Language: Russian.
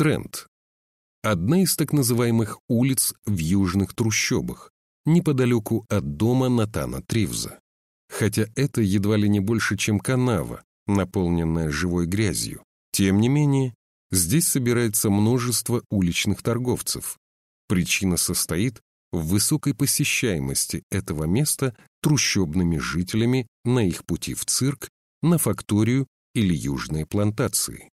Стрэнд – одна из так называемых улиц в южных трущобах, неподалеку от дома Натана Тривза. Хотя это едва ли не больше, чем канава, наполненная живой грязью. Тем не менее, здесь собирается множество уличных торговцев. Причина состоит в высокой посещаемости этого места трущобными жителями на их пути в цирк, на факторию или южные плантации.